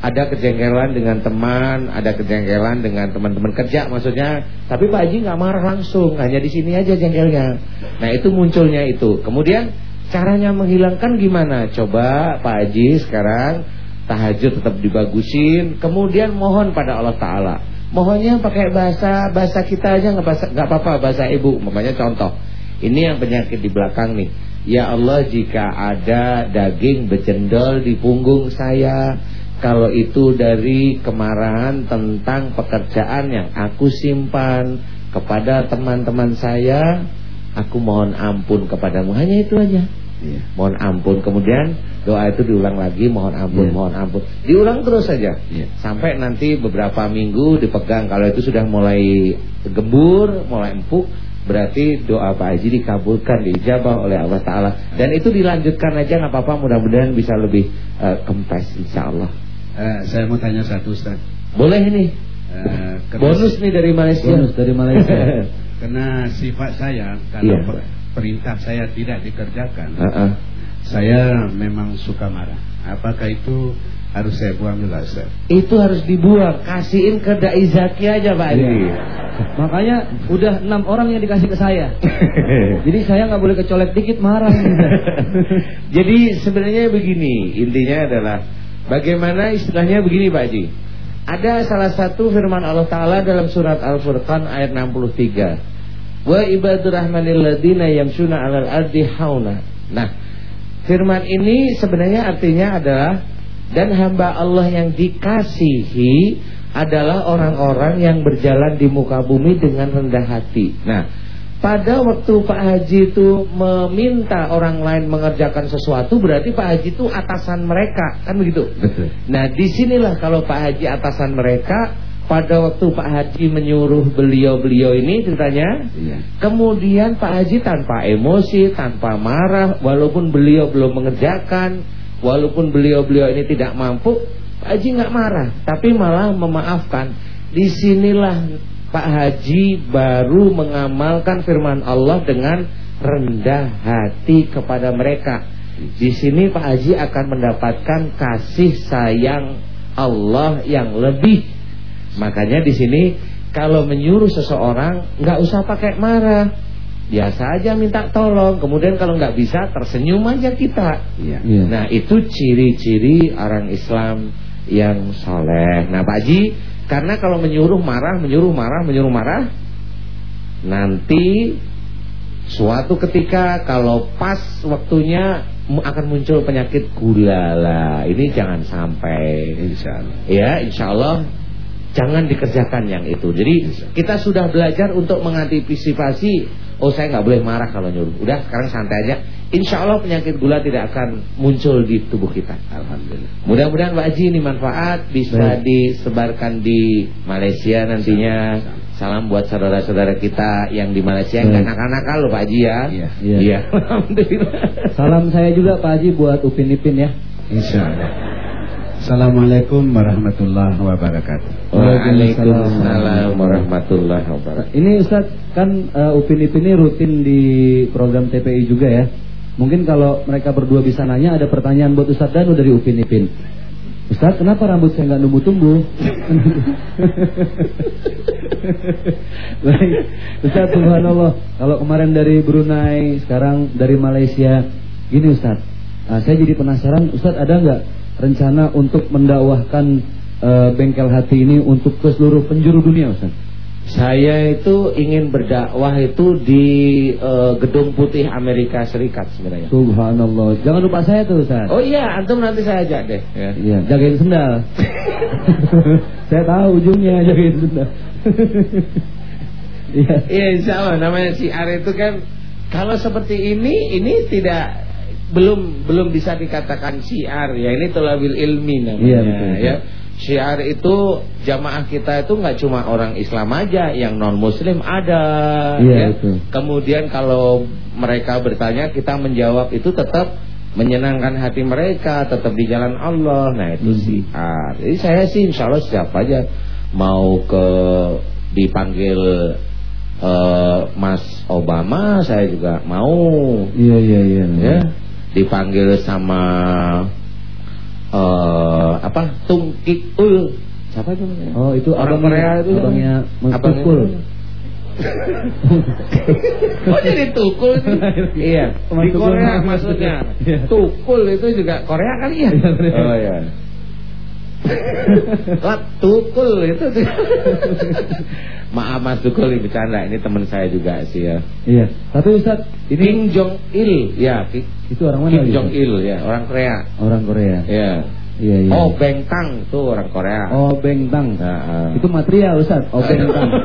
ada kejengkelan dengan teman, ada kejengkelan dengan teman-teman kerja maksudnya. Tapi Pak Haji nggak marah langsung, hanya di sini aja jengkelnya. Nah itu munculnya itu. Kemudian caranya menghilangkan gimana? Coba Pak Haji sekarang tahajud tetap dibagusin, kemudian mohon pada Allah Taala. Mohonnya pakai bahasa bahasa kita aja nggak apa-apa bahasa ibu. Mamanya contoh. Ini yang penyakit di belakang nih. Ya Allah jika ada daging berjendol di punggung saya kalau itu dari kemarahan tentang pekerjaan yang aku simpan kepada teman-teman saya, aku mohon ampun kepadamu. Hanya itu aja. Iya. Mohon ampun. Kemudian doa itu diulang lagi, mohon ampun, Iya. mohon ampun. Diulang terus saja. Iya. Sampai nanti beberapa minggu dipegang. Kalau itu sudah mulai gembur, mulai empuk, berarti doa Pak Haji dikabulkan, diijabah oleh Allah Taala. Dan itu dilanjutkan aja nggak apa-apa. Mudah-mudahan bisa lebih eh, kempes, insya Allah. Eh, saya mau tanya satu Ustaz. Boleh ini. Karena Bonus nih dari Malaysia. Bonus dari Malaysia. Karena sifat saya kalau Iya. Per- perintah saya tidak dikerjakan, Heeh. saya memang suka marah. Apakah itu harus saya buang juga Ustaz? Itu harus dibuang. Kasihin ke Dai Zaki aja Pak Haji. Iya. Makanya udah enam orang yang dikasih ke saya. Jadi saya nggak boleh kecolek dikit marah. Jadi sebenarnya begini, intinya adalah bagaimana istilahnya begini Pak Haji. Ada salah satu firman Allah Taala dalam surat Al-Furqan ayat 63. Wa ibadur rahmanil ladina yamshuna 'alal ardi hauna. Nah, firman ini sebenarnya artinya adalah dan hamba Allah yang dikasihi adalah orang-orang yang berjalan di muka bumi dengan rendah hati. Nah, pada waktu Pak Haji itu meminta orang lain mengerjakan sesuatu berarti Pak Haji itu atasan mereka, kan begitu? Betul. Nah, di sinilah kalau Pak Haji atasan mereka pada waktu Pak Haji menyuruh beliau-beliau ini ceritanya Iya. Kemudian Pak Haji tanpa emosi, tanpa marah, walaupun beliau belum mengerjakan, walaupun beliau-beliau ini tidak mampu, Pak Haji nggak marah, tapi malah memaafkan. Di sinilah Pak Haji baru mengamalkan firman Allah dengan rendah hati kepada mereka. Di sini Pak Haji akan mendapatkan kasih sayang Allah yang lebih. Makanya di sini kalau menyuruh seseorang nggak usah pakai marah. Biasa aja minta tolong. Kemudian kalau nggak bisa tersenyum aja kita. Iya. Iya. Nah itu ciri-ciri orang Islam yang soleh. Nah Pak Haji, karena kalau menyuruh marah, menyuruh marah, menyuruh marah, nanti suatu ketika kalau pas waktunya akan muncul penyakit gulala. Ini jangan sampai. Insya Allah. Ya, insya Allah jangan dikerjakan yang itu. Jadi kita sudah belajar untuk mengantisipasi oh saya nggak boleh marah kalau nyuruh. Udah sekarang santai aja. Insya Allah penyakit gula tidak akan muncul di tubuh kita. Alhamdulillah. Mudah-mudahan Pak Haji ini manfaat bisa Baik. disebarkan di Malaysia nantinya. Salam buat saudara-saudara kita yang di Malaysia yang Baik. nakal-nakal loh Pak Haji ya. Iya. Iya. Iya. Alhamdulillah. Salam saya juga Pak Haji buat Upin Ipin ya. Insya Allah. Assalamualaikum warahmatullahi wabarakatuh. Waalaikumsalam warahmatullahi wabarakatuh. Ini Ustaz kan uh, Upin Ipin ini rutin di program TPI juga ya. Mungkin kalau mereka berdua bisa nanya ada pertanyaan buat Ustaz Danu dari Upin Ipin. Ustaz, kenapa rambut saya nggak tumbuh-tumbuh? Baik, Ustaz, subhanallah. Kalau kemarin dari Brunei, sekarang dari Malaysia, gini Ustaz. ah, saya jadi penasaran, Ustaz ada nggak rencana untuk mendakwahkan eh, bengkel hati ini untuk ke seluruh penjuru dunia, Ustaz? Saya itu ingin berdakwah itu di eh, Gedung Putih Amerika Serikat sebenarnya. Subhanallah. Jangan lupa saya tuh, Ustaz. Oh iya, antum nanti saya ajak deh. Ya. Iya, jagain sendal. saya tahu ujungnya jagain sendal. Iya. Iya insya Allah namanya siar itu kan kalau seperti ini ini tidak belum belum bisa dikatakan siar ya ini tolabil ilmi namanya Iya, betul, betul. ya syiar itu jamaah kita itu nggak cuma orang Islam aja yang non Muslim ada Iya, ya. betul. kemudian kalau mereka bertanya kita menjawab itu tetap menyenangkan hati mereka tetap di jalan Allah nah itu Hmm. syiar jadi saya sih insya Allah siap aja mau ke dipanggil eh, Mas Obama saya juga mau Iya, iya, iya. ya dipanggil sama eh apa Tung Kik Ul siapa itu namanya? Oh, itu orang Korea itu abangnya abangnya Tukul. Oh jadi tukul sih? Iya Di Korea maksudnya Tukul. Iya. Tukul itu juga Korea kali ya Iya. Oh iya Lah tukul itu Maaf Mas Tukul ini bercanda Ini teman saya juga sih ya Iya. Tapi Ustaz, ini Kim Jong Il Ya Ki- itu orang mana? Kim Jong? Il ya Orang Korea Orang Korea. Ya Iya, iya. Oh Beng Tang itu orang Korea Oh, Beng Tang. Nah, ah. Itu material Ustaz. Oh, Beng Tang.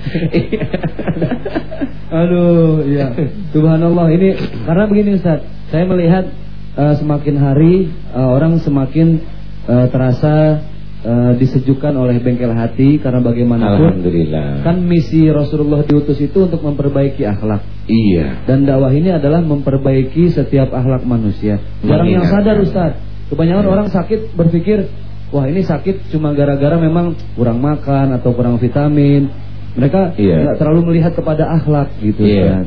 Aduh, iya. Subhanallah ini karena begini Ustaz, saya melihat eh, semakin hari eh, orang semakin eh, terasa eh, disejukkan oleh bengkel hati karena bagaimanapun Alhamdulillah kan misi Rasulullah diutus itu untuk memperbaiki akhlak Iya dan dakwah ini adalah memperbaiki setiap akhlak manusia. Jarang yang sadar Ustaz. Kebanyakan Iya. orang sakit berpikir, wah ini sakit cuma gara-gara memang kurang makan atau kurang vitamin. Mereka Iya. nggak terlalu melihat kepada akhlak gitu. Iya. Ustaz.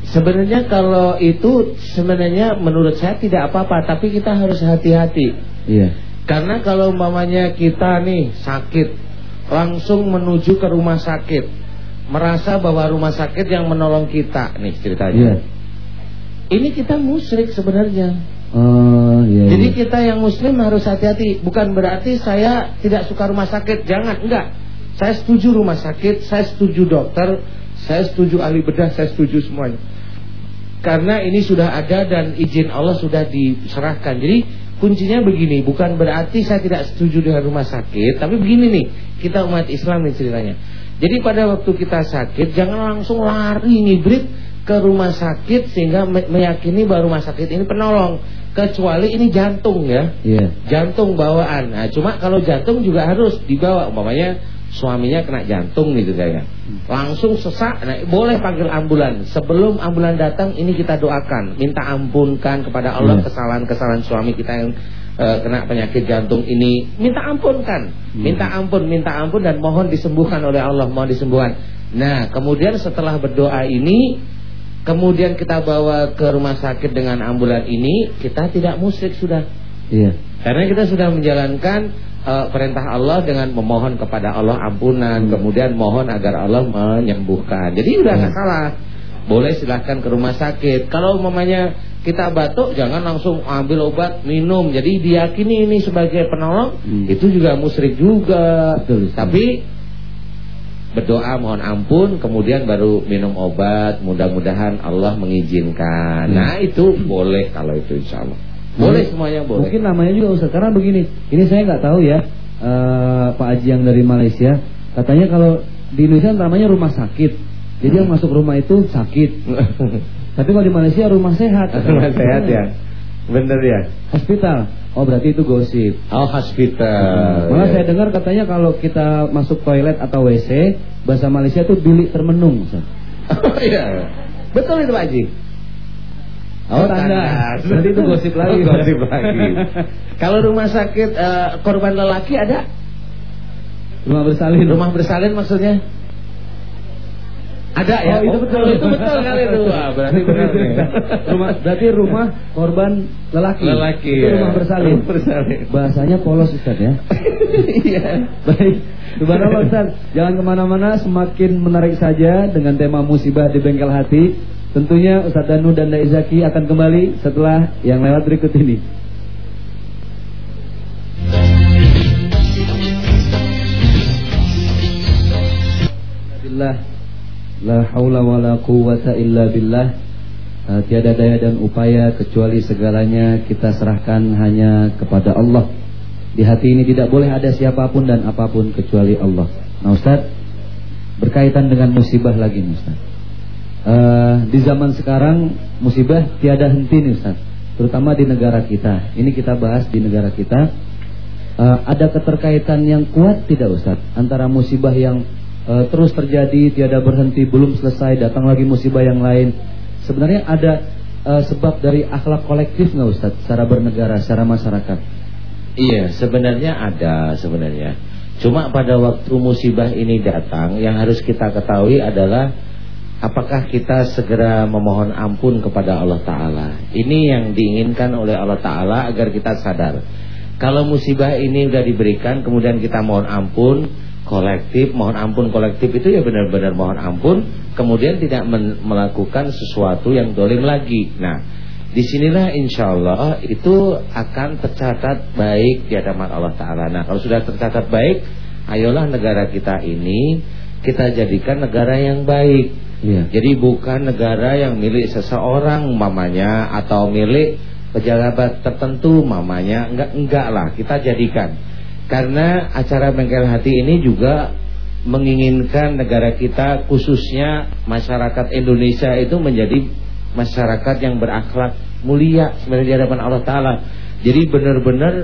Sebenarnya kalau itu sebenarnya menurut saya tidak apa-apa, tapi kita harus hati-hati. Iya. Karena kalau umpamanya kita nih sakit, langsung menuju ke rumah sakit, merasa bahwa rumah sakit yang menolong kita, nih ceritanya. Ini kita musyrik sebenarnya. Oh, iya. Jadi iya. kita yang muslim harus hati-hati. Bukan berarti saya tidak suka rumah sakit. Jangan, enggak. Saya setuju rumah sakit, saya setuju dokter, saya setuju ahli bedah, saya setuju semuanya. Karena ini sudah ada dan izin Allah sudah diserahkan. Jadi kuncinya begini, bukan berarti saya tidak setuju dengan rumah sakit, tapi begini nih, kita umat Islam nih ceritanya. Jadi pada waktu kita sakit jangan langsung lari ngibrit ke rumah sakit sehingga me- meyakini bahwa rumah sakit ini penolong. Kecuali ini jantung ya. Iya. Jantung bawaan. Nah, cuma kalau jantung juga harus dibawa umpamanya suaminya kena jantung gitu kayak. Langsung sesak, nah, boleh panggil ambulan. Sebelum ambulan datang ini kita doakan, minta ampunkan kepada Allah Iya. kesalahan-kesalahan suami kita yang eh, kena penyakit jantung ini. Minta ampunkan, minta ampun, minta ampun dan mohon disembuhkan oleh Allah, mohon disembuhkan. Nah, kemudian setelah berdoa ini Kemudian kita bawa ke rumah sakit dengan ambulan ini Kita tidak musyrik sudah Iya. karena kita sudah menjalankan eh, perintah Allah dengan memohon kepada Allah ampunan, kemudian mohon agar Allah menyembuhkan. Jadi udah nggak salah. Boleh silahkan ke rumah sakit. Kalau umpamanya kita batuk, jangan langsung ambil obat minum. Jadi diyakini ini sebagai penolong, Hmm. itu juga musyrik juga. Betul. Tapi berdoa mohon ampun, kemudian baru minum obat. Mudah-mudahan Allah mengizinkan. Hmm. Nah itu boleh kalau itu insya Allah. Boleh semuanya boleh. Mungkin namanya juga Ustaz Karena begini Ini saya nggak tahu ya eh, Pak Haji yang dari Malaysia Katanya kalau di Indonesia namanya rumah sakit. Jadi yang masuk rumah itu sakit. Tapi kalau di Malaysia rumah sehat. Rumah sehat ya. Bener ya. Hospital. Oh berarti itu gosip. Oh hospital. Malah Ya. saya dengar katanya kalau kita masuk toilet atau WC bahasa Malaysia itu bilik termenung. Ustaz. Oh iya. Betul itu Pak Haji. Oh, tandas. Berarti itu gosip lagi. Oh, gosip lagi. Kalau rumah sakit eh, korban lelaki ada? Rumah bersalin. Rumah bersalin maksudnya? Ada ya? Oh, itu betul. Itu betul kali itu. Wah, berarti benar nih. rumah berarti rumah korban lelaki. Lelaki. Itu ya. rumah bersalin. Rumah bersalin. Bahasanya polos Ustaz ya. Iya. Baik. Subhanallah Ustaz. Jangan ke mana-mana. Semakin menarik saja dengan tema musibah di bengkel hati. Tentunya Ustaz Danu dan Dai Zaki akan kembali setelah yang lewat berikut ini. Billah La haula wa la quwwata illa billah. Eh, Tiada daya dan upaya kecuali segalanya kita serahkan hanya kepada Allah. Di hati ini tidak boleh ada siapa pun dan apa pun kecuali Allah. Nah Ustaz Berkaitan dengan musibah lagi Ustaz Eh, Di zaman sekarang musibah tiada henti nih Ustaz. Terutama di negara kita. Ini kita bahas di negara kita. Eh, Ada keterkaitan yang kuat tidak Ustaz? Antara musibah yang eh, terus terjadi Tiada berhenti belum selesai Datang lagi musibah yang lain. Sebenarnya ada eh, sebab dari akhlak kolektif nggak Ustaz? Secara bernegara, secara masyarakat. Iya, sebenarnya ada sebenarnya. Cuma pada waktu musibah ini datang, yang harus kita ketahui adalah apakah kita segera memohon ampun kepada Allah Taala. Ini yang diinginkan oleh Allah Taala agar kita sadar. Kalau musibah ini sudah diberikan, kemudian kita mohon ampun kolektif, mohon ampun kolektif itu ya benar-benar mohon ampun, kemudian tidak melakukan sesuatu yang dolim lagi. Nah. Di sinilah insya Allah itu akan tercatat baik di hadapan Allah Ta'ala Nah kalau sudah tercatat baik Ayolah negara kita ini Kita jadikan negara yang baik Iya. Jadi bukan negara yang milik seseorang mamanya Atau milik pejabat tertentu mamanya Enggak, enggak lah kita jadikan Karena acara bengkel hati ini juga Menginginkan negara kita khususnya masyarakat Indonesia itu menjadi masyarakat yang berakhlak mulia sebenarnya di hadapan Allah Taala. Jadi benar-benar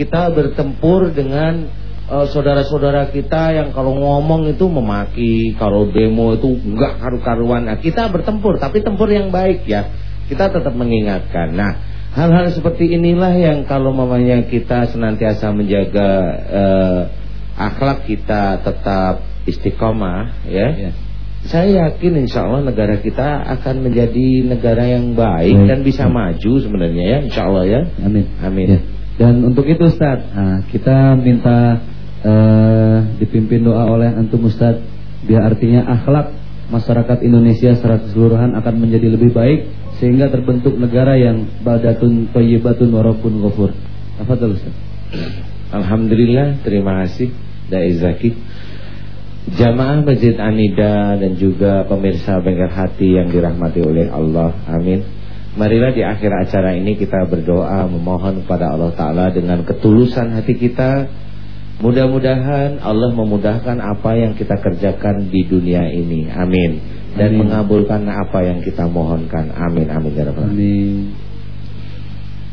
kita bertempur dengan eh, saudara-saudara kita yang kalau ngomong itu memaki, kalau demo itu enggak karu-karuan. Nah, kita bertempur tapi tempur yang baik ya. Kita tetap mengingatkan. Nah, hal-hal seperti inilah yang kalau mamanya kita senantiasa menjaga eh, akhlak kita tetap istiqomah ya. Iya. Saya yakin insya Allah negara kita akan menjadi negara yang baik dan bisa maju sebenarnya ya insya Allah ya. Amin. Amin. Ya. Dan untuk itu Ustaz, nah, kita minta eh, dipimpin doa oleh antum Ustaz biar artinya akhlak masyarakat Indonesia secara keseluruhan akan menjadi lebih baik sehingga terbentuk negara yang baldatun thayyibatun wa rabbun ghafur. Tafadhol Ustaz. Alhamdulillah terima kasih Dai Zaki. Jamaah Masjid Anida dan juga pemirsa Bengkel Hati yang dirahmati oleh Allah. Amin. Marilah di akhir acara ini kita berdoa memohon kepada Allah Ta'ala dengan ketulusan hati kita. Mudah-mudahan Allah memudahkan apa yang kita kerjakan di dunia ini. Amin. Dan Amin. mengabulkan apa yang kita mohonkan. Amin. Amin. Ya Rabbal Alamin. Amin.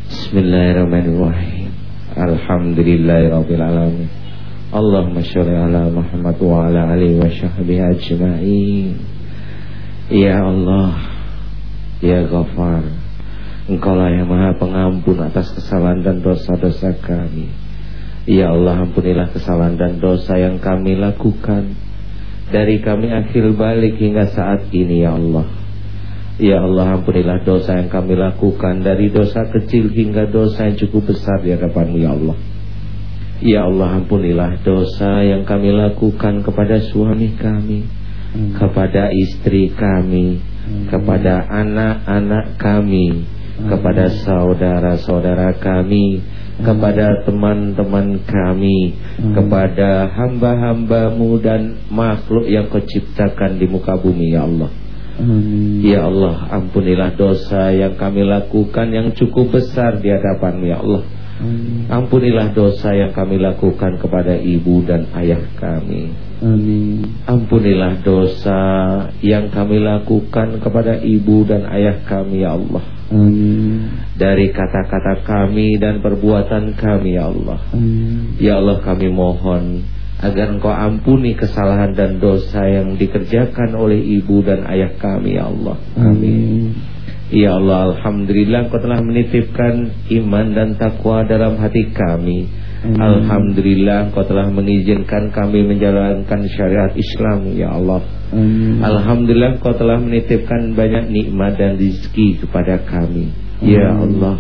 Bismillahirrahmanirrahim. Alhamdulillahirabbil alamin. Allahumma sholli ala Muhammad wa ala alihi wa sahbihi ajma'in. Ya Allah, ya Ghafar. Engkaulah yang Maha Pengampun atas kesalahan dan dosa-dosa kami. Ya Allah, ampunilah kesalahan dan dosa yang kami lakukan. Dari kami akhir balik hingga saat ini ya Allah. Ya Allah ampunilah dosa yang kami lakukan. Dari dosa kecil hingga dosa yang cukup besar di hadapanmu ya Allah. Ya Allah ampunilah dosa yang kami lakukan kepada suami kami Kepada istri kami Kepada anak-anak kami Kepada saudara-saudara kami Kepada teman-teman kami Kepada hamba-hambamu dan makhluk yang kau ciptakan di muka bumi ya Allah Amin. Ya Allah ampunilah dosa yang kami lakukan yang cukup besar di hadapanmu ya Allah Ampunilah dosa yang kami lakukan kepada ibu dan ayah kami. Amin. Ampunilah dosa yang kami lakukan kepada ibu dan ayah kami ya Allah. Amin. Dari kata-kata kami dan perbuatan kami ya Allah. Amin. Ya Allah kami mohon agar engkau ampuni kesalahan dan dosa yang dikerjakan oleh ibu dan ayah kami ya Allah. Amin. Ya Allah Alhamdulillah Engkau telah menitipkan iman dan takwa dalam hati kami Amin. Alhamdulillah Engkau telah mengizinkan kami menjalankan syariat Islam Ya Allah Amin. Alhamdulillah Engkau telah menitipkan banyak nikmat dan rizki kepada kami Ya Amin. Allah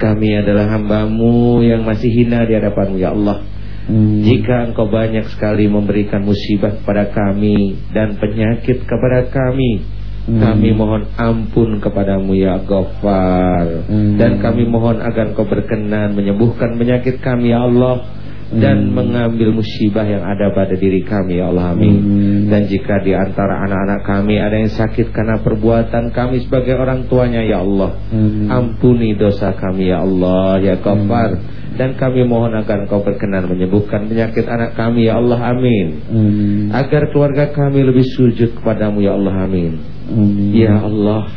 Kami adalah hambamu yang masih hina di hadapanmu Ya Allah Amin. jika engkau banyak sekali memberikan musibah kepada kami dan penyakit kepada kami, Hmm. kami mohon ampun kepadamu ya Ghaffar. Hmm. Dan kami mohon agar engkau berkenan menyembuhkan penyakit kami ya Allah. Dan Hmm. mengambil musibah yang ada pada diri kami ya Allah amin. Hmm. Dan jika di antara anak-anak kami ada yang sakit karena perbuatan kami sebagai orang tuanya ya Allah. Amin. Ampuni dosa kami ya Allah ya Ghaffar Dan kami mohon agar engkau berkenan menyembuhkan penyakit anak kami ya Allah amin Amin. Agar keluarga kami lebih sujud kepadamu ya Allah amin Amin. Ya Allah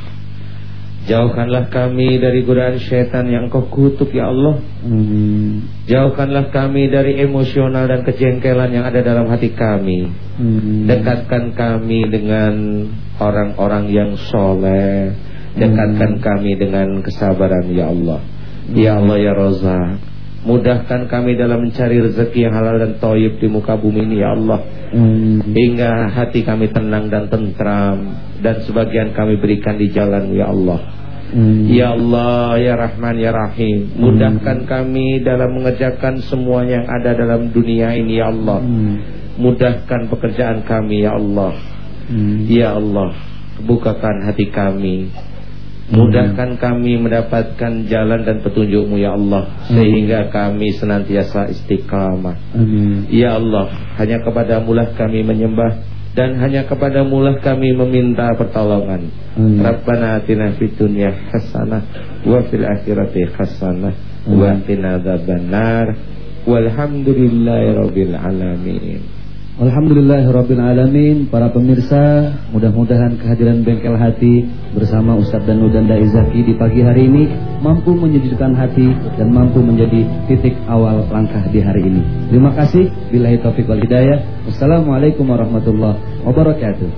Jauhkanlah kami dari godaan syaitan yang engkau kutuk ya Allah. Amin. Jauhkanlah kami dari emosional dan kejengkelan yang ada dalam hati kami. Amin. Dekatkan kami dengan orang-orang yang soleh. Dekatkan kami dengan kesabaran ya Allah. Ya Allah ya Rozak Mudahkan kami dalam mencari rezeki yang halal dan toyib di muka bumi ini ya Allah. Hingga hati kami tenang dan tentram Dan sebagian kami berikan di jalan ya Allah. Ya Allah ya Rahman ya Rahim Mudahkan kami dalam mengerjakan semua yang ada dalam dunia ini ya Allah. Mudahkan pekerjaan kami ya Allah. Ya Allah Bukakan hati kami Mudahkan kami mendapatkan jalan dan petunjukmu ya Allah Sehingga kami senantiasa istiqamah. Amin. Ya Allah Hanya kepadamu lah kami menyembah Dan hanya kepadamu lah kami meminta pertolongan. Amin. Rabbana atina fid dunya hasanah Wa fil akhirati hasanah Wa qina adzabannar. Walhamdulillahi rabbil alamin Alhamdulillahirrabbilalamin Para pemirsa Mudah-mudahan kehadiran Bengkel Hati Bersama Ustadz Danu dan Dai Zaki Di pagi hari ini Mampu menyejukkan hati Dan mampu menjadi titik awal langkah di hari ini. Terima kasih. Bilahi taufiq wal hidayah. Wassalamualaikum warahmatullahi wabarakatuh